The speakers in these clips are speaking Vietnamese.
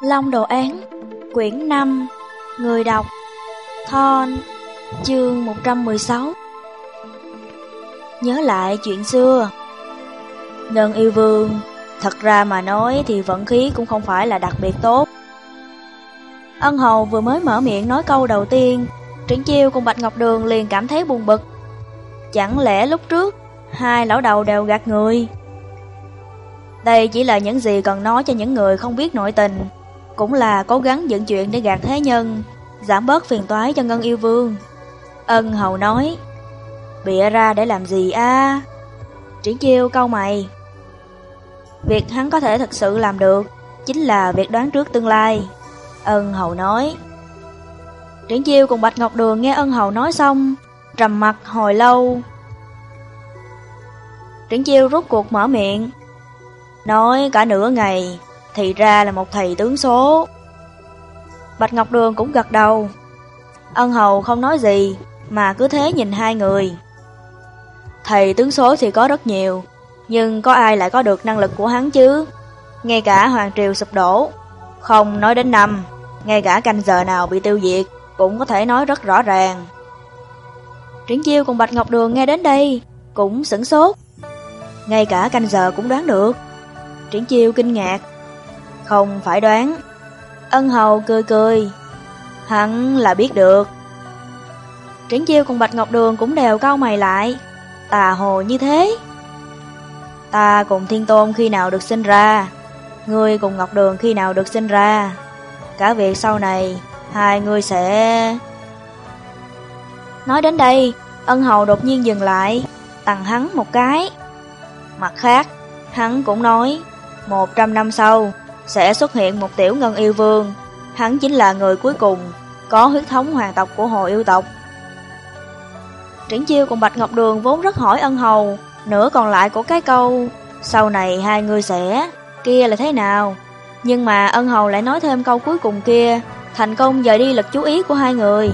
Long Đồ Án Quyển 5 Người đọc Thon Chương 116 Nhớ lại chuyện xưa. Ngân yêu vương Thật ra mà nói thì vận khí cũng không phải là đặc biệt tốt. Ân hầu vừa mới mở miệng nói câu đầu tiên Triển chiêu cùng Bạch Ngọc Đường liền cảm thấy buồn bực. Chẳng lẽ lúc trước Hai lão đầu đều gạt người? Đây chỉ là những gì cần nói cho những người không biết nội tình cũng là cố gắng dựng chuyện để gạt thế nhân, giảm bớt phiền toái cho Ngân Yêu Vương. Ân hầu nói, bịa ra để làm gì a? Triển chiêu câu mày. Việc hắn có thể thực sự làm được, chính là việc đoán trước tương lai. Ân hầu nói. Triển chiêu cùng Bạch Ngọc Đường nghe ân hầu nói xong, trầm mặt hồi lâu. Triển chiêu rút cuộc mở miệng, nói cả nửa ngày, thì ra là một thầy tướng số. Bạch Ngọc Đường cũng gật đầu. Ân hầu không nói gì, mà cứ thế nhìn hai người. Thầy tướng số thì có rất nhiều, nhưng có ai lại có được năng lực của hắn chứ? Ngay cả Hoàng Triều sụp đổ, không nói đến năm, ngay cả canh giờ nào bị tiêu diệt, cũng có thể nói rất rõ ràng. Triển Chiêu cùng Bạch Ngọc Đường nghe đến đây, cũng sửng sốt. Ngay cả canh giờ cũng đoán được. Triển Chiêu kinh ngạc, không phải đoán. Ân hầu cười cười. Hắn là biết được. Triển chiêu cùng Bạch Ngọc Đường cũng đều cau mày lại. Tà hồ như thế. Ta cùng Thiên Tôn khi nào được sinh ra. Ngươi cùng Ngọc Đường khi nào được sinh ra. Cả việc sau này, hai người sẽ... Nói đến đây, ân hầu đột nhiên dừng lại, tặng hắn một cái. Mặt khác, hắn cũng nói, một trăm năm sau, sẽ xuất hiện một tiểu ngân yêu vương. Hắn chính là người cuối cùng, có huyết thống hoàng tộc của hồ yêu tộc. Triển chiêu cùng Bạch Ngọc Đường vốn rất hỏi ân hầu, nửa còn lại của cái câu, sau này hai người sẽ, kia là thế nào? Nhưng mà ân hầu lại nói thêm câu cuối cùng kia, thành công dời đi lực chú ý của hai người.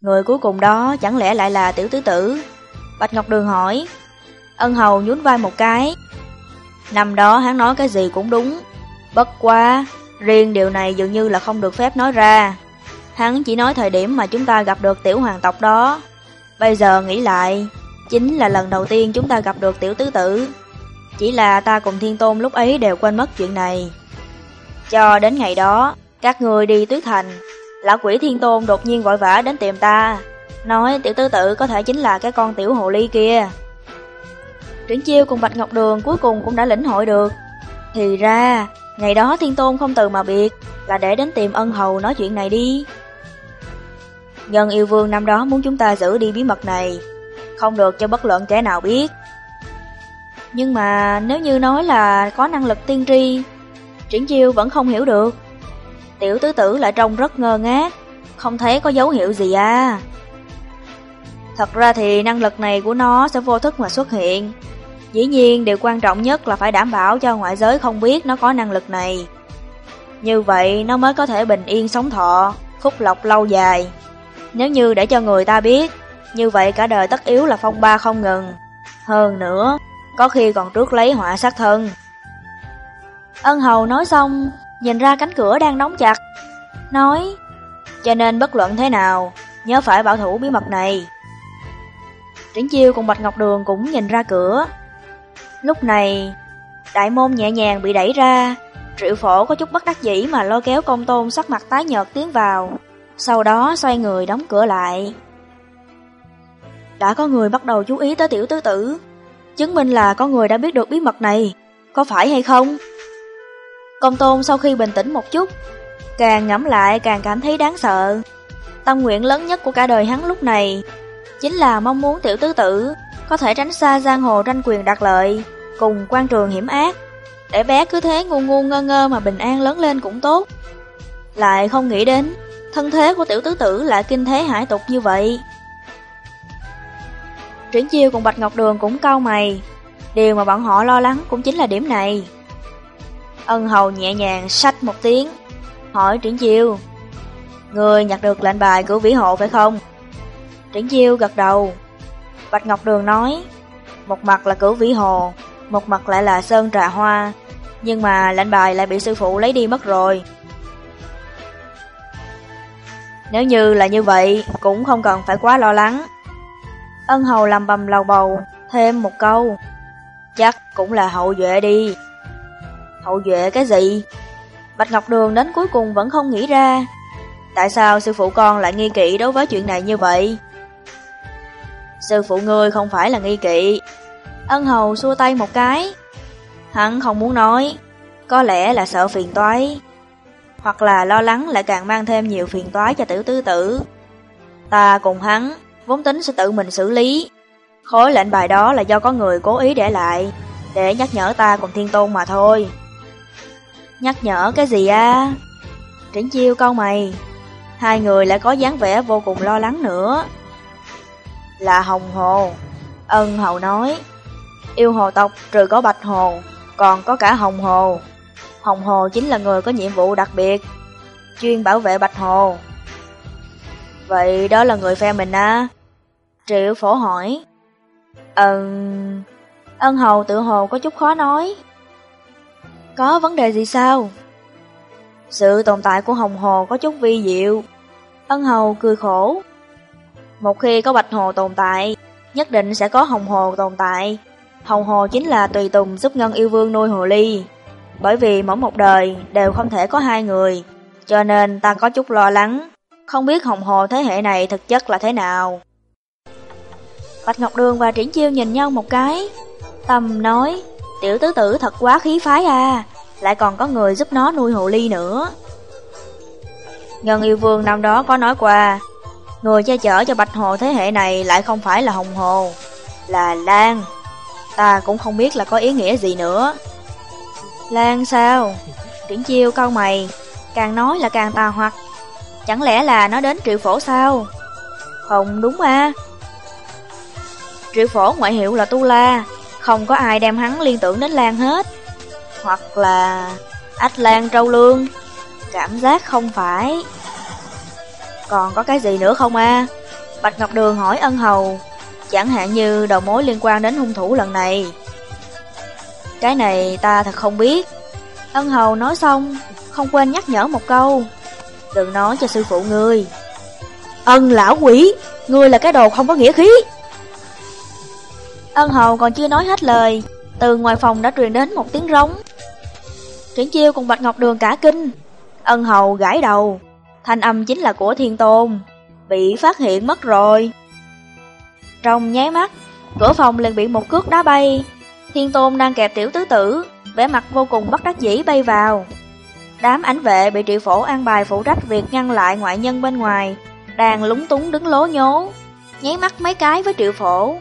Người cuối cùng đó chẳng lẽ lại là tiểu tứ tử? Bạch Ngọc Đường hỏi. Ân hầu nhún vai một cái, Năm đó hắn nói cái gì cũng đúng. Bất quá, riêng điều này dường như là không được phép nói ra. Hắn chỉ nói thời điểm mà chúng ta gặp được tiểu hoàng tộc đó. Bây giờ nghĩ lại, chính là lần đầu tiên chúng ta gặp được tiểu tứ tử. Chỉ là ta cùng thiên tôn lúc ấy đều quên mất chuyện này. Cho đến ngày đó, các người đi tuyết thành, lão quỷ thiên tôn đột nhiên vội vã đến tìm ta, nói tiểu tứ tử có thể chính là cái con tiểu hồ ly kia. Triển Chiêu cùng Bạch Ngọc Đường cuối cùng cũng đã lĩnh hội được. Thì ra, ngày đó Thiên Tôn không từ mà biệt, là để đến tìm ân hầu nói chuyện này đi. Nhân yêu vương năm đó muốn chúng ta giữ đi bí mật này, không được cho bất luận kẻ nào biết. Nhưng mà nếu như nói là có năng lực tiên tri, Triển Chiêu vẫn không hiểu được. Tiểu tứ tử lại trông rất ngơ ngác, không thấy có dấu hiệu gì à. Thật ra thì năng lực này của nó sẽ vô thức mà xuất hiện, Dĩ nhiên điều quan trọng nhất là phải đảm bảo cho ngoại giới không biết nó có năng lực này. Như vậy nó mới có thể bình yên sống thọ, phúc lộc lâu dài. Nếu như để cho người ta biết, như vậy cả đời tất yếu là phong ba không ngừng. Hơn nữa, có khi còn trước lấy họa sát thân. Ân hầu nói xong, nhìn ra cánh cửa đang đóng chặt. Nói, cho nên bất luận thế nào, nhớ phải bảo thủ bí mật này. Triển chiêu cùng Bạch Ngọc Đường cũng nhìn ra cửa, Lúc này, đại môn nhẹ nhàng bị đẩy ra, triệu phổ có chút bất đắc dĩ mà lôi kéo công tôn sắc mặt tái nhợt tiến vào, sau đó xoay người đóng cửa lại. Đã có người bắt đầu chú ý tới tiểu tứ tử, chứng minh là có người đã biết được bí mật này, có phải hay không? Công tôn sau khi bình tĩnh một chút, càng ngẫm lại càng cảm thấy đáng sợ. Tâm nguyện lớn nhất của cả đời hắn lúc này, chính là mong muốn tiểu tứ tử có thể tránh xa giang hồ tranh quyền đặc lợi, cùng quan trường hiểm ác, để bé cứ thế ngu ngu ngơ ngơ mà bình an lớn lên cũng tốt. Lại không nghĩ đến, thân thế của tiểu tứ tử lại kinh thế hải tục như vậy. Triển Chiêu cùng Bạch Ngọc Đường cũng cau mày. Điều mà bọn họ lo lắng cũng chính là điểm này. Ân hầu nhẹ nhàng sách một tiếng, hỏi Triển Chiêu. Người nhặt được lệnh bài của vĩ hộ phải không? Triển Chiêu gật đầu. Bạch Ngọc Đường nói, một mặt là cửu vĩ hồ, một mặt lại là sơn trà hoa, nhưng mà lệnh bài lại bị sư phụ lấy đi mất rồi. Nếu như là như vậy, cũng không cần phải quá lo lắng. Ân hầu làm bầm lầu bầu, thêm một câu. Chắc cũng là hậu duệ đi. Hậu duệ cái gì? Bạch Ngọc Đường đến cuối cùng vẫn không nghĩ ra. Tại sao sư phụ con lại nghi kỵ đối với chuyện này như vậy? Sư phụ ngươi không phải là nghi kỵ. Ân hầu xua tay một cái. Hắn không muốn nói. Có lẽ là sợ phiền toái. Hoặc là lo lắng lại càng mang thêm nhiều phiền toái cho tiểu tứ tử. Ta cùng hắn, vốn tính sẽ tự mình xử lý. Khối lệnh bài đó là do có người cố ý để lại, để nhắc nhở ta cùng thiên tôn mà thôi. Nhắc nhở cái gì à? Triển chiêu câu mày. Hai người lại có dáng vẻ vô cùng lo lắng nữa. Là Hồng Hồ. Ân Hầu nói. Yêu hồ tộc trừ có Bạch Hồ, còn có cả Hồng Hồ. Hồng Hồ chính là người có nhiệm vụ đặc biệt, chuyên bảo vệ Bạch Hồ. Vậy đó là người phe mình á? Triệu phổ hỏi. Ừm... Ân Hầu tự hồ có chút khó nói. Có vấn đề gì sao? Sự tồn tại của Hồng Hồ có chút vi diệu. Ân Hầu cười khổ. Một khi có Bạch Hồ tồn tại, nhất định sẽ có Hồng Hồ tồn tại. Hồng Hồ chính là tùy tùng giúp Ngân Yêu Vương nuôi Hồ Ly. Bởi vì mỗi một đời đều không thể có hai người, cho nên ta có chút lo lắng, không biết Hồng Hồ thế hệ này thực chất là thế nào. Bạch Ngọc Đường và Triển Chiêu nhìn nhau một cái, Tâm nói, tiểu tứ tử thật quá khí phái à, lại còn có người giúp nó nuôi hồ ly nữa. Ngân yêu vương năm đó có nói qua, người che chở cho Bạch Hồ thế hệ này lại không phải là Hồng Hồ, là Lan. Ta cũng không biết là có ý nghĩa gì nữa. Lan sao? Triển chiêu câu mày, càng nói là càng tà hoặc. Chẳng lẽ là nó đến triệu phổ sao? Không đúng à. Triệu phổ ngoại hiệu là Tu La, không có ai đem hắn liên tưởng đến Lan hết. Hoặc là Ách Lan Trâu Lương, cảm giác không phải. Còn có cái gì nữa không a? Bạch Ngọc Đường hỏi ân hầu, chẳng hạn như đầu mối liên quan đến hung thủ lần này. Cái này ta thật không biết. Ân hầu nói xong, không quên nhắc nhở một câu. Đừng nói cho sư phụ ngươi. Ân lão quỷ, ngươi là cái đồ không có nghĩa khí. Ân hầu còn chưa nói hết lời, từ ngoài phòng đã truyền đến một tiếng rống. Triển chiêu cùng Bạch Ngọc Đường cả kinh. Ân hầu gãi đầu, thanh âm chính là của thiên tôn, bị phát hiện mất rồi. Trong nháy mắt, cửa phòng liền bị một cước đá bay. Thiên tôn đang kẹp tiểu tứ tử, vẻ mặt vô cùng bất đắc dĩ bay vào. Đám ảnh vệ bị triệu phổ an bài phụ trách việc ngăn lại ngoại nhân bên ngoài, đang lúng túng đứng lố nhố, nháy mắt mấy cái với triệu phổ.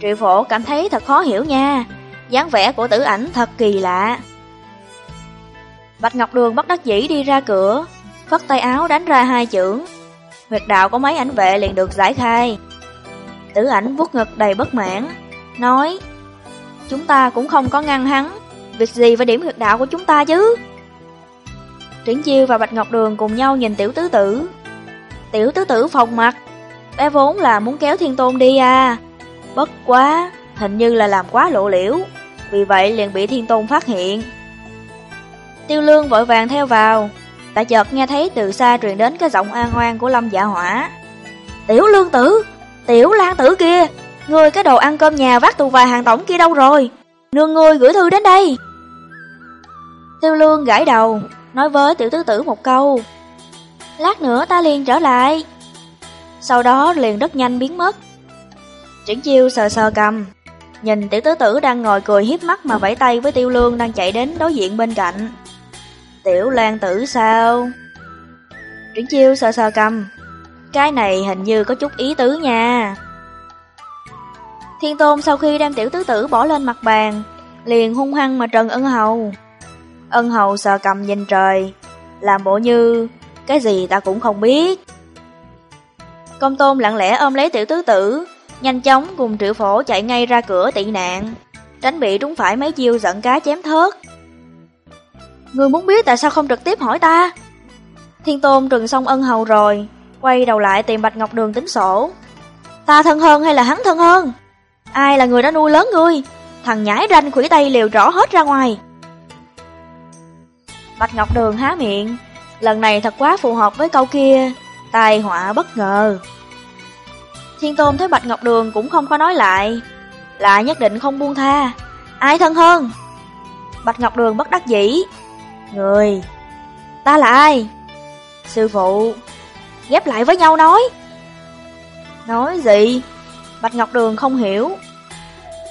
Triệu phổ cảm thấy thật khó hiểu nha, dáng vẻ của tử ảnh thật kỳ lạ. Bạch Ngọc Đường bất đắc dĩ đi ra cửa, phất tay áo đánh ra hai chưởng. Huyệt đạo có mấy ảnh vệ liền được giải khai. Tử ảnh vuốt ngực đầy bất mãn, nói Chúng ta cũng không có ngăn hắn, việc gì phải điểm huyệt đạo của chúng ta chứ? Triển Chiêu và Bạch Ngọc Đường cùng nhau nhìn tiểu tứ tử. Tiểu tứ tử phòng mặt, bé vốn là muốn kéo thiên tôn đi à. Bất quá, hình như là làm quá lộ liễu, vì vậy liền bị thiên tôn phát hiện. Tiêu lương vội vàng theo vào, đã chợt nghe thấy từ xa truyền đến cái giọng an oan của Lâm Dạ Hỏa. Tiểu lương tử, tiểu lan tử kia, người cái đồ ăn cơm nhà vác tù vài hàng tổng kia đâu rồi? Nương ngươi gửi thư đến đây. Tiêu lương gãi đầu, nói với tiểu tứ tử một câu. Lát nữa ta liền trở lại. Sau đó liền rất nhanh biến mất. Triển chiêu sờ sờ cầm, nhìn tiểu tứ tử đang ngồi cười hiếp mắt mà vẫy tay với tiêu lương đang chạy đến đối diện bên cạnh. Tiểu lan tử sao? Triển chiêu sờ sờ cầm, cái này hình như có chút ý tứ nha. Thiên tôn sau khi đem tiểu tứ tử bỏ lên mặt bàn, liền hung hăng mà trần ân hầu. Ân hầu sờ cầm nhìn trời, làm bộ như cái gì ta cũng không biết. Công tôn lặng lẽ ôm lấy tiểu tứ tử, nhanh chóng cùng triệu phổ chạy ngay ra cửa tị nạn, tránh bị trúng phải mấy chiêu giận cá chém thớt. Người muốn biết tại sao không trực tiếp hỏi ta? Thiên Tôn trừng xong ân hầu rồi, quay đầu lại tìm Bạch Ngọc Đường tính sổ. Ta thân hơn hay là hắn thân hơn? Ai là người đã nuôi lớn ngươi? Thằng nhãi ranh khủy tay liều rõ hết ra ngoài. Bạch Ngọc Đường há miệng, lần này thật quá phù hợp với câu kia, tai họa bất ngờ. Thiên Tôn thấy Bạch Ngọc Đường cũng không có nói lại, lại nhất định không buông tha. Ai thân hơn? Bạch Ngọc Đường bất đắc dĩ. Người. Ta là ai? Sư phụ. Ghép lại với nhau nói. Nói gì? Bạch Ngọc Đường không hiểu.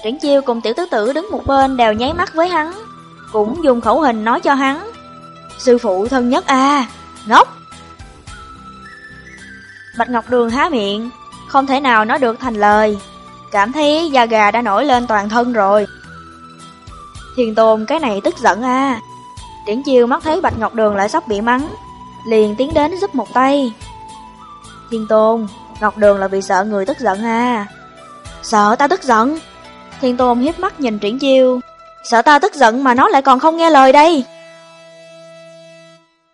Triển chiêu cùng tiểu tứ tử đứng một bên đều nháy mắt với hắn, cũng dùng khẩu hình nói cho hắn. Sư phụ thân nhất à, ngốc. Bạch Ngọc Đường há miệng, không thể nào nói được thành lời, cảm thấy da gà đã nổi lên toàn thân rồi. thiền Tôn cái này tức giận à. Triển chiêu mắt thấy Bạch Ngọc Đường lại sắp bị mắng, liền tiến đến giúp một tay. Thiên Tôn, Ngọc Đường là vì sợ người tức giận à. Sợ ta tức giận? Thiên Tôn hiếp mắt nhìn Triển chiêu, sợ ta tức giận mà nó lại còn không nghe lời đây.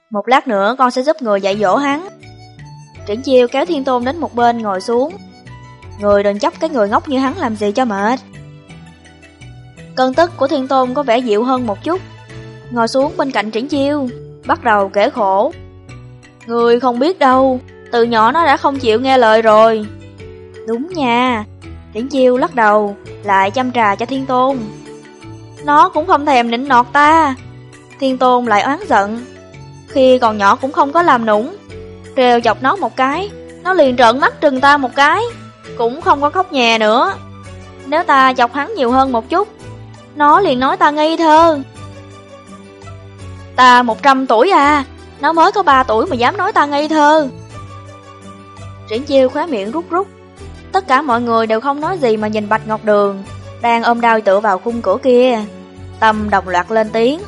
Một lát nữa con sẽ giúp người dạy dỗ hắn. Triển chiêu kéo Thiên Tôn đến một bên ngồi xuống. Người đừng chấp cái người ngốc như hắn làm gì cho mệt. Cơn tức của Thiên Tôn có vẻ dịu hơn một chút. Ngồi xuống bên cạnh Triển chiêu, bắt đầu kể khổ. Người không biết đâu, từ nhỏ nó đã không chịu nghe lời rồi. Đúng nha, Triển chiêu lắc đầu, lại chăm trà cho Thiên Tôn. Nó cũng không thèm nịnh nọt ta. Thiên Tôn lại oán giận, khi còn nhỏ cũng không có làm nũng. Trêu chọc nó một cái Nó liền trợn mắt trừng ta một cái Cũng không có khóc nhè nữa. Nếu ta chọc hắn nhiều hơn một chút Nó liền nói ta ngây thơ. Ta 100 tuổi à Nó mới có 3 tuổi mà dám nói ta ngây thơ. Triển chiêu khóa miệng rút rút. Tất cả mọi người đều không nói gì mà nhìn Bạch Ngọc Đường Đang ôm đau tựa vào khung cửa kia Tâm đồng loạt lên tiếng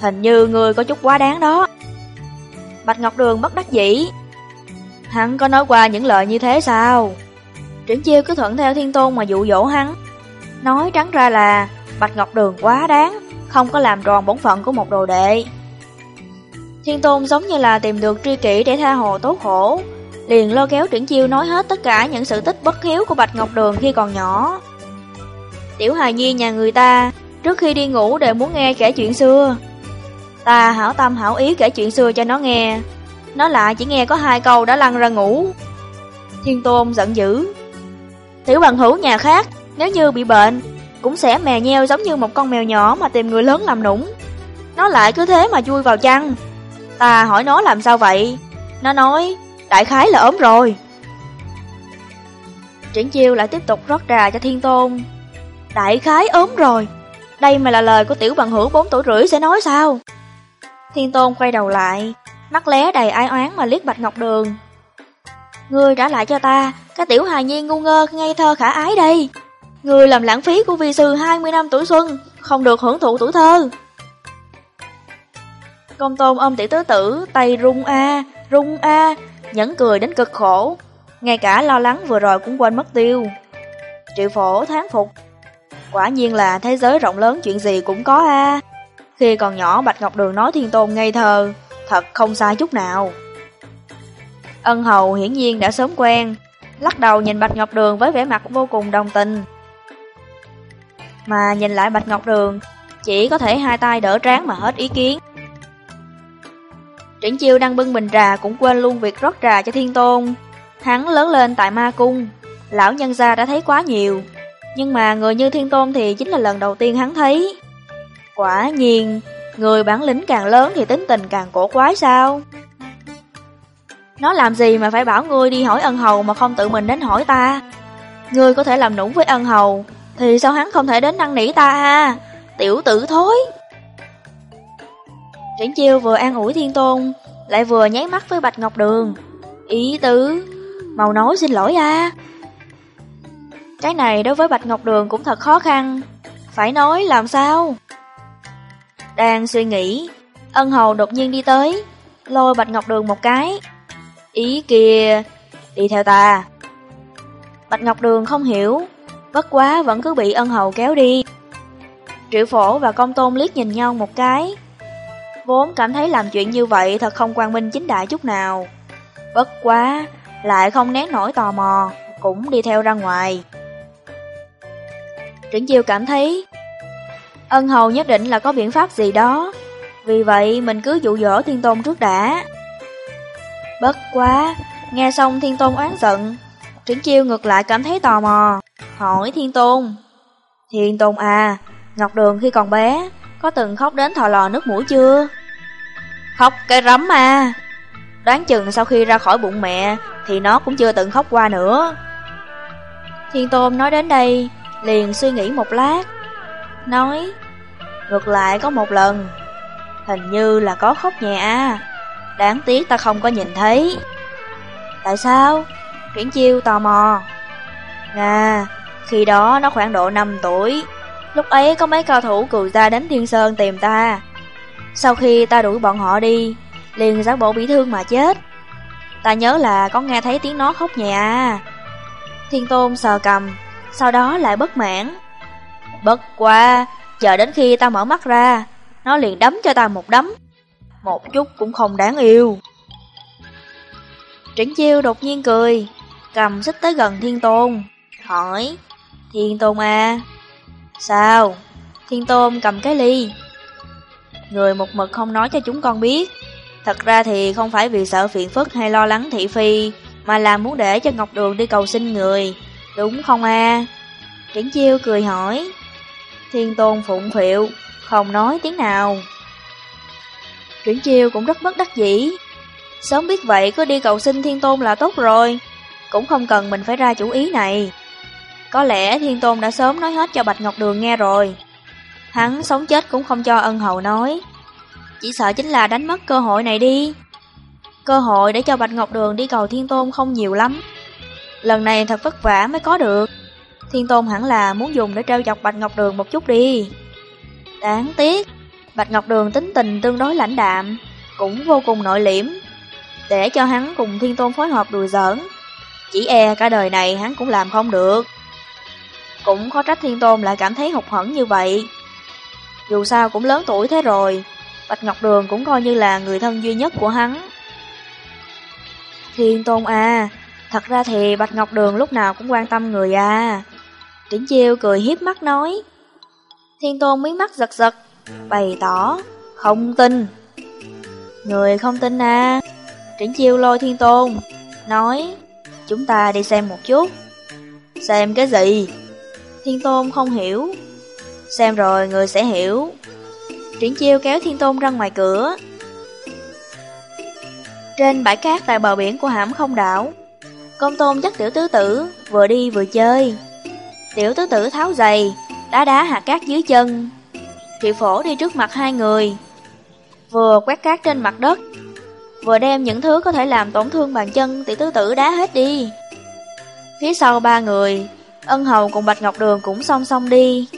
Hình như người có chút quá đáng đó Bạch Ngọc Đường bất đắc dĩ. Hắn có nói qua những lời như thế sao? Triển chiêu cứ thuận theo thiên tôn mà dụ dỗ hắn. Nói trắng ra là Bạch Ngọc Đường quá đáng, không có làm tròn bổn phận của một đồ đệ. Thiên tôn giống như là tìm được tri kỷ để tha hồ tố khổ, liền lo kéo triển chiêu nói hết tất cả những sự tích bất hiếu của Bạch Ngọc Đường khi còn nhỏ. Tiểu hài nhi nhà người ta, trước khi đi ngủ đều muốn nghe kể chuyện xưa, Ta hảo tâm hảo ý kể chuyện xưa cho nó nghe. Nó lại chỉ nghe có hai câu đã lăn ra ngủ. Thiên Tôn giận dữ. Tiểu bằng hữu nhà khác Nếu như bị bệnh Cũng sẽ mè nheo giống như một con mèo nhỏ Mà tìm người lớn làm nũng. Nó lại cứ thế mà chui vào chăn. Ta hỏi nó làm sao vậy? Nó nói đại khái là ốm rồi Triển chiêu lại tiếp tục rót trà cho Thiên Tôn Đại khái ốm rồi Đây mà là lời của tiểu bằng hữu 4 tuổi rưỡi sẽ nói sao Thiên Tôn quay đầu lại, mắt lé đầy ai oán mà liếc Bạch Ngọc Đường. Ngươi trả lại cho ta, cái tiểu hài nhi ngu ngơ ngây thơ khả ái đây. Ngươi làm lãng phí của vi sư 20 năm tuổi xuân, không được hưởng thụ tuổi thơ. Công tôn ôm tiểu tứ tử, tay rung a, rung a, nhẫn cười đến cực khổ. Ngay cả lo lắng vừa rồi cũng quên mất tiêu. Triệu phổ thán phục. Quả nhiên là thế giới rộng lớn chuyện gì cũng có a. Khi còn nhỏ Bạch Ngọc Đường nói thiên tôn ngây thơ, thật không sai chút nào. Ân hầu hiển nhiên đã sớm quen, lắc đầu nhìn Bạch Ngọc Đường với vẻ mặt vô cùng đồng tình. Mà nhìn lại Bạch Ngọc Đường, chỉ có thể hai tay đỡ trán mà hết ý kiến. Triển chiêu đang bưng bình trà cũng quên luôn việc rót trà cho thiên tôn. Hắn lớn lên tại ma cung, lão nhân gia đã thấy quá nhiều. Nhưng mà người như thiên tôn thì chính là lần đầu tiên hắn thấy. Quả nhiên, người bản lĩnh càng lớn thì tính tình càng cổ quái sao? Nó làm gì mà phải bảo ngươi đi hỏi ân hầu mà không tự mình đến hỏi ta? Ngươi có thể làm nũng với ân hầu, thì sao hắn không thể đến năn nỉ ta ha? Tiểu tử thối! Triển chiêu vừa an ủi thiên tôn, lại vừa nháy mắt với Bạch Ngọc Đường. Ý tứ, màu nói xin lỗi a. Cái này đối với Bạch Ngọc Đường cũng thật khó khăn. Phải nói làm sao? Đang suy nghĩ, ân hầu đột nhiên đi tới, lôi Bạch Ngọc Đường một cái. Ý kìa, đi theo ta. Bạch Ngọc Đường không hiểu, bất quá vẫn cứ bị ân hầu kéo đi. Triệu phổ và công tôn liếc nhìn nhau một cái. Vốn cảm thấy làm chuyện như vậy thật không quang minh chính đại chút nào. Bất quá, lại không nén nổi tò mò, cũng đi theo ra ngoài. Triển chiêu cảm thấy ân hầu nhất định là có biện pháp gì đó, vì vậy mình cứ dụ dỗ thiên tôn trước đã. Bất quá, nghe xong thiên tôn oán giận, Triển chiêu ngược lại cảm thấy tò mò, hỏi thiên tôn. Thiên tôn à, Ngọc Đường khi còn bé, có từng khóc đến thò lò nước mũi chưa? Khóc cái rắm à. Đoán chừng sau khi ra khỏi bụng mẹ, thì nó cũng chưa từng khóc qua nữa. Thiên tôn nói đến đây, liền suy nghĩ một lát. Nói, ngược lại có một lần, hình như là có khóc nhẹ à. Đáng tiếc ta không có nhìn thấy. Tại sao? Triển chiêu tò mò. À, khi đó nó khoảng độ 5 tuổi. Lúc ấy có mấy cao thủ cừu ra đến Thiên Sơn tìm ta. Sau khi ta đuổi bọn họ đi, liền giác bộ bị thương mà chết. Ta nhớ là có nghe thấy tiếng nó khóc nhẹ à. Thiên Tôn sờ cầm, sau đó lại bất mãn. Bất qua, chờ đến khi ta mở mắt ra, nó liền đấm cho ta một đấm. Một chút cũng không đáng yêu. Trịnh Chiêu đột nhiên cười, cầm xích tới gần Thiên Tôn, hỏi, Thiên Tôn à, sao? Thiên Tôn cầm cái ly. Người một mực không nói cho chúng con biết. Thật ra thì không phải vì sợ phiền phức hay lo lắng thị phi, mà là muốn để cho Ngọc Đường đi cầu xin người. Đúng không a? À? Triển Chiêu cười hỏi. Thiên Tôn phụng phiệu, không nói tiếng nào. Triển Chiêu cũng rất bất đắc dĩ. Sớm biết vậy cứ đi cầu xin Thiên Tôn là tốt rồi, cũng không cần mình phải ra chủ ý này. Có lẽ Thiên Tôn đã sớm nói hết cho Bạch Ngọc Đường nghe rồi. Hắn sống chết cũng không cho ân hầu nói. Chỉ sợ chính là đánh mất cơ hội này đi. Cơ hội để cho Bạch Ngọc Đường đi cầu Thiên Tôn không nhiều lắm. Lần này thật vất vả mới có được. Thiên Tôn hẳn là muốn dùng để treo chọc Bạch Ngọc Đường một chút đi. Đáng tiếc, Bạch Ngọc Đường tính tình tương đối lãnh đạm, cũng vô cùng nội liễm. Để cho hắn cùng Thiên Tôn phối hợp đùa giỡn, chỉ e cả đời này hắn cũng làm không được. Cũng khó trách Thiên Tôn lại cảm thấy hụt hẫng như vậy. Dù sao cũng lớn tuổi thế rồi, Bạch Ngọc Đường cũng coi như là người thân duy nhất của hắn. Thiên Tôn à, thật ra thì Bạch Ngọc Đường lúc nào cũng quan tâm người à. Triển Chiêu cười hiếp mắt nói. Thiên Tôn miếng mắt giật giật, bày tỏ, không tin. Người không tin à. Triển Chiêu lôi Thiên Tôn, nói, chúng ta đi xem một chút. Xem cái gì? Thiên Tôn không hiểu. Xem rồi người sẽ hiểu. Triển chiêu kéo Thiên Tôn ra ngoài cửa. Trên bãi cát tại bờ biển của hãm không đảo, công tôn dắt tiểu tứ tử, vừa đi vừa chơi. Tiểu tứ tử tháo giày, đá đá hạt cát dưới chân. Triệu phổ đi trước mặt hai người, vừa quét cát trên mặt đất, vừa đem những thứ có thể làm tổn thương bàn chân tiểu tứ tử đá hết đi. Phía sau ba người, ân hầu cùng Bạch Ngọc Đường cũng song song đi.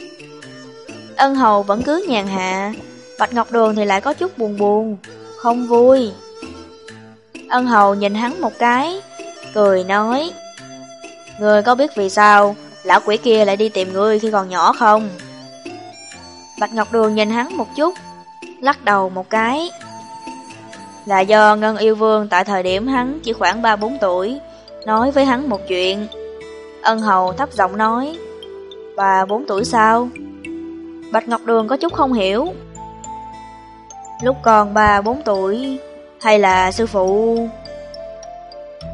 Ân hầu vẫn cứ nhàn hạ, Bạch Ngọc Đường thì lại có chút buồn buồn, không vui. Ân hầu nhìn hắn một cái, cười nói, Người có biết vì sao lão quỷ kia lại đi tìm ngươi khi còn nhỏ không? Bạch Ngọc Đường nhìn hắn một chút, lắc đầu một cái. Là do Ngân Yêu Vương tại thời điểm hắn chỉ khoảng 3-4 tuổi, nói với hắn một chuyện. Ân hầu thấp giọng nói, Bà 4 tuổi sao? Bạch Ngọc Đường có chút không hiểu. Lúc còn 3-4 tuổi, hay là sư phụ?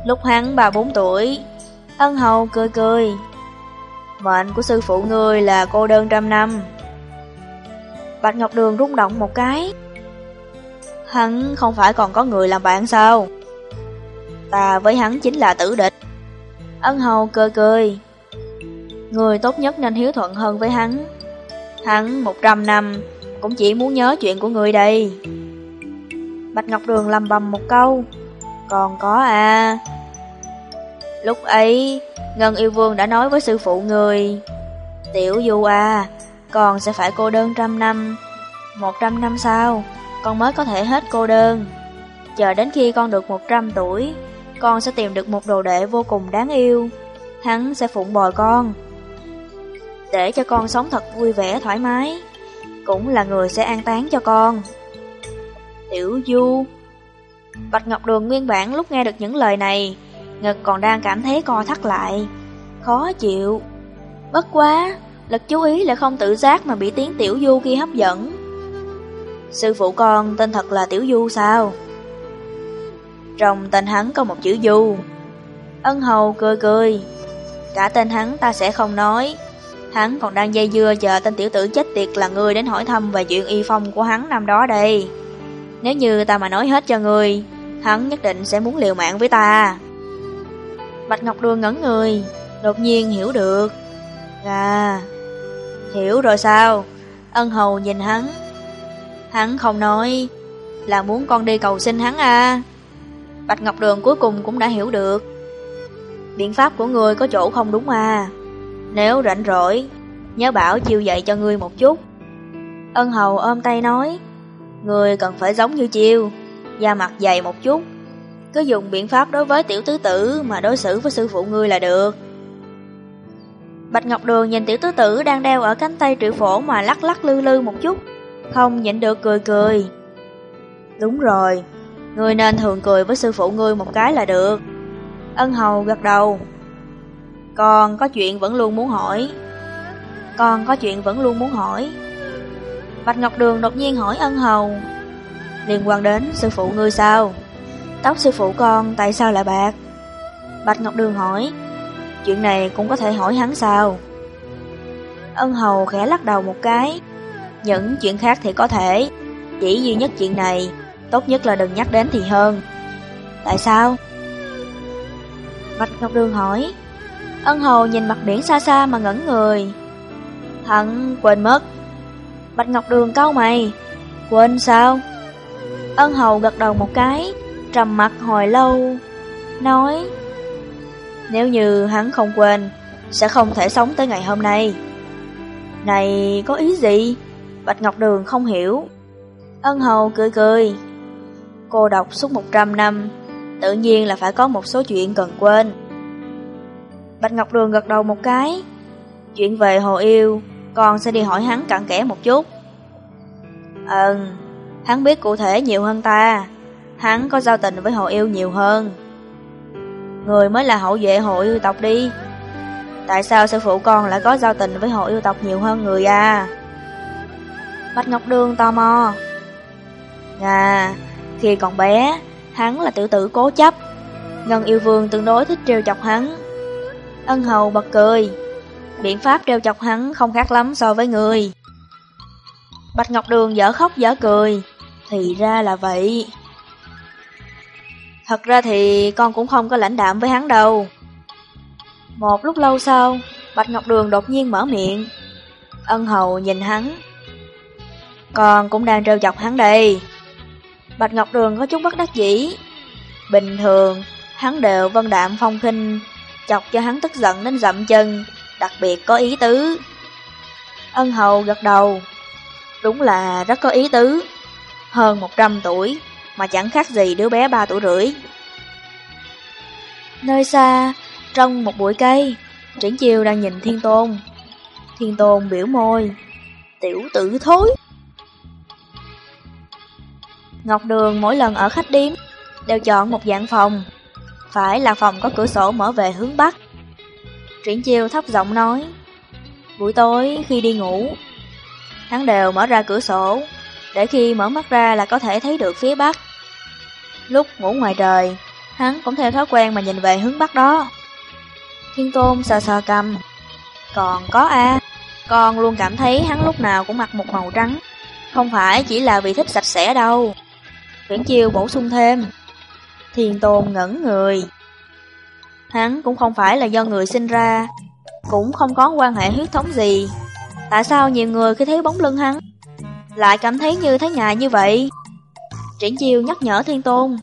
Lúc hắn 3-4 tuổi, ân hầu cười cười. Mệnh của sư phụ ngươi là cô đơn trăm năm. Bạch Ngọc Đường rung động một cái. Hắn không phải còn có người làm bạn sao? Ta với hắn chính là tử địch. Ân hầu cười cười. Người tốt nhất nên hiếu thuận hơn với hắn. Hắn một trăm năm cũng chỉ muốn nhớ chuyện của người đây. Bạch Ngọc Đường lầm bầm một câu. Còn có à. Lúc ấy, Ngân Yêu Vương đã nói với sư phụ người. Tiểu Du à, con sẽ phải cô đơn trăm năm. Một trăm năm sau, con mới có thể hết cô đơn. Chờ đến khi con được một trăm tuổi, con sẽ tìm được một đồ đệ vô cùng đáng yêu. hắn sẽ phụng bồi con. Để cho con sống thật vui vẻ thoải mái, cũng là người sẽ an táng cho con. Tiểu Du Bạch Ngọc Đường nguyên bản lúc nghe được những lời này, ngực còn đang cảm thấy co thắt lại, khó chịu. Bất quá, lực chú ý lại không tự giác mà bị tiếng Tiểu Du kia hấp dẫn. Sư phụ con tên thật là Tiểu Du sao? Trong tên hắn có một chữ Du. Ân hầu cười cười. Cả tên hắn ta sẽ không nói. Hắn còn đang dây dưa chờ tên tiểu tử chết tiệt là người đến hỏi thăm về chuyện y phong của hắn năm đó đây. Nếu như ta mà nói hết cho người, hắn nhất định sẽ muốn liều mạng với ta. Bạch Ngọc Đường ngẩn người, đột nhiên hiểu được. À, hiểu rồi sao? Ân hầu nhìn hắn. Hắn không nói, là muốn con đi cầu xin hắn à. Bạch Ngọc Đường cuối cùng cũng đã hiểu được. Biện pháp của ngươi có chỗ không đúng à. Nếu rảnh rỗi, nhớ bảo chiêu dạy cho ngươi một chút. Ân hầu ôm tay nói, ngươi cần phải giống như chiêu, da mặt dày một chút. Cứ dùng biện pháp đối với tiểu tứ tử mà đối xử với sư phụ ngươi là được. Bạch Ngọc Đường nhìn tiểu tứ tử đang đeo ở cánh tay triệu phổ mà lắc lắc lư lư một chút, không nhịn được cười cười. Đúng rồi, ngươi nên thường cười với sư phụ ngươi một cái là được. Ân hầu gật đầu. Con có chuyện vẫn luôn muốn hỏi. Con có chuyện vẫn luôn muốn hỏi. Bạch Ngọc Đường đột nhiên hỏi ân hầu. Liên quan đến sư phụ ngươi sao? Tóc sư phụ con tại sao lại bạc? Bạch Ngọc Đường hỏi. Chuyện này cũng có thể hỏi hắn sao? Ân hầu khẽ lắc đầu một cái. Những chuyện khác thì có thể. Chỉ duy nhất chuyện này, tốt nhất là đừng nhắc đến thì hơn. Tại sao? Bạch Ngọc Đường hỏi. Ân hầu nhìn mặt biển xa xa mà ngẩn người. Hắn quên mất. Bạch Ngọc Đường cau mày. Quên sao? Ân hầu gật đầu một cái, trầm mặt hồi lâu, nói Nếu như hắn không quên, sẽ không thể sống tới ngày hôm nay. Này có ý gì? Bạch Ngọc Đường không hiểu. Ân hầu cười cười. Cô đọc suốt 100 năm, tự nhiên là phải có một số chuyện cần quên. Bạch Ngọc Đường gật đầu một cái. Chuyện về Hồ Yêu, con sẽ đi hỏi hắn cặn kẽ một chút. Ừ, hắn biết cụ thể nhiều hơn ta. Hắn có giao tình với Hồ Yêu nhiều hơn. Người mới là hậu vệ Hồ Yêu tộc đi. Tại sao sư phụ con lại có giao tình với Hồ Yêu tộc nhiều hơn người à? Bạch Ngọc Đường tò mò. À, khi còn bé, hắn là tiểu tử cố chấp. Ngân yêu vương tương đối thích trêu chọc hắn. Ân hầu bật cười. Biện pháp trêu chọc hắn không khác lắm so với người. Bạch Ngọc Đường dở khóc dở cười. Thì ra là vậy. Thật ra thì con cũng không có lãnh đạm với hắn đâu. Một lúc lâu sau, Bạch Ngọc Đường đột nhiên mở miệng. Ân hầu nhìn hắn. Con cũng đang trêu chọc hắn đây. Bạch Ngọc Đường có chút bất đắc dĩ. Bình thường, hắn đều vân đạm phong khinh, chọc cho hắn tức giận đến dậm chân, đặc biệt có ý tứ. Ân hầu gật đầu. Đúng là rất có ý tứ. Hơn 100 tuổi, mà chẳng khác gì đứa bé 3 tuổi rưỡi. Nơi xa, trong một bụi cây, Triển Chiêu đang nhìn Thiên Tôn. Thiên Tôn biểu môi, tiểu tử thối. Ngọc Đường mỗi lần ở khách điếm đều chọn một dạng phòng, phải là phòng có cửa sổ mở về hướng Bắc. Triển Chiêu thấp giọng nói, buổi tối khi đi ngủ, hắn đều mở ra cửa sổ, để khi mở mắt ra là có thể thấy được phía Bắc. Lúc ngủ ngoài trời, hắn cũng theo thói quen mà nhìn về hướng Bắc đó. Thiên Tôn sờ sờ cầm, còn có A, con luôn cảm thấy hắn lúc nào cũng mặc một màu trắng, không phải chỉ là vì thích sạch sẽ đâu. Viễn Chiêu bổ sung thêm. Thiền Tôn ngẩn người. Hắn cũng không phải là do người sinh ra, cũng không có quan hệ huyết thống gì. Tại sao nhiều người khi thấy bóng lưng hắn, lại cảm thấy như thấy ngài như vậy? Triển Chiêu nhắc nhở Thiên Tôn.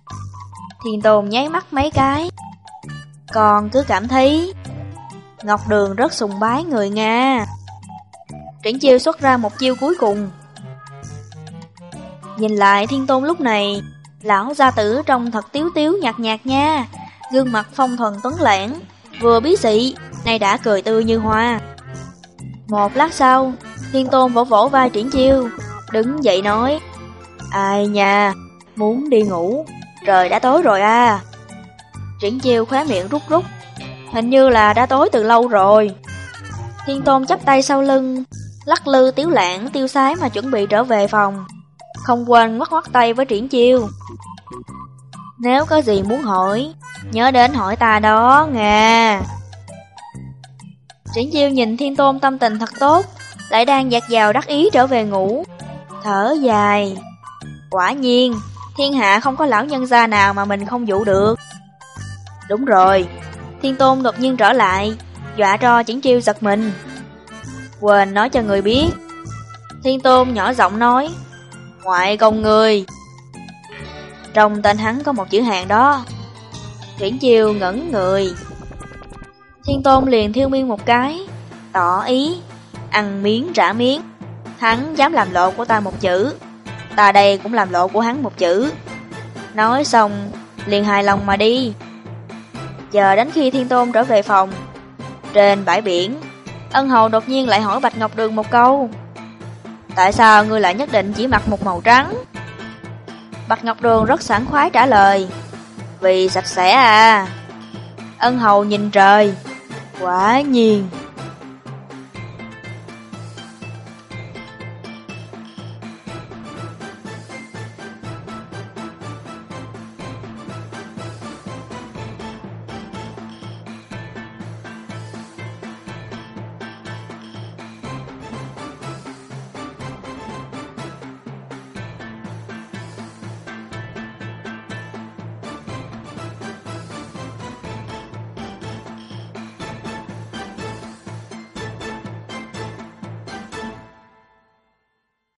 Thiên Tôn nháy mắt mấy cái. Còn cứ cảm thấy Ngọc Đường rất sùng bái người Nga. Triển Chiêu xuất ra một chiêu cuối cùng. Nhìn lại thiên tôn lúc này, lão gia tử trông thật tiếu tiếu nhạt nhạt nha, gương mặt phong thuần tuấn lãng, vừa bí sĩ nay đã cười tươi như hoa. Một lát sau, Thiên Tôn vỗ vỗ vai Triển Chiêu, đứng dậy nói, Ai nha, muốn đi ngủ, trời đã tối rồi à. Triển Chiêu khóe miệng rút rút, hình như là đã tối từ lâu rồi. Thiên Tôn chắp tay sau lưng, lắc lư tiếu lãng tiêu sái mà chuẩn bị trở về phòng. Không quên ngoắc ngoắc tay với Triển Chiêu. Nếu có gì muốn hỏi, nhớ đến hỏi ta đó, nghe. Triển Chiêu nhìn Thiên Tôn tâm tình thật tốt, lại đang dạt dào đắc ý trở về ngủ. Thở dài. Quả nhiên, thiên hạ không có lão nhân gia nào mà mình không dụ được. Đúng rồi, Thiên Tôn đột nhiên trở lại, dọa cho Triển Chiêu giật mình. Quên nói cho người biết. Thiên Tôn nhỏ giọng nói, ngoại công người. Trong tên hắn có một chữ hàng đó. Triển Chiêu ngẩn người. Thiên Tôn liền thiêu miên một cái, tỏ ý, ăn miếng trả miếng. Hắn dám làm lộ của ta một chữ, ta đây cũng làm lộ của hắn một chữ. Nói xong, liền hài lòng mà đi. Chờ đến khi Thiên Tôn trở về phòng, trên bãi biển, ân hầu đột nhiên lại hỏi Bạch Ngọc Đường một câu. Tại sao ngươi lại nhất định chỉ mặc một màu trắng? Bạch Ngọc Đường rất sảng khoái trả lời. Vì sạch sẽ à. Ân hầu nhìn trời. Quả nhiên.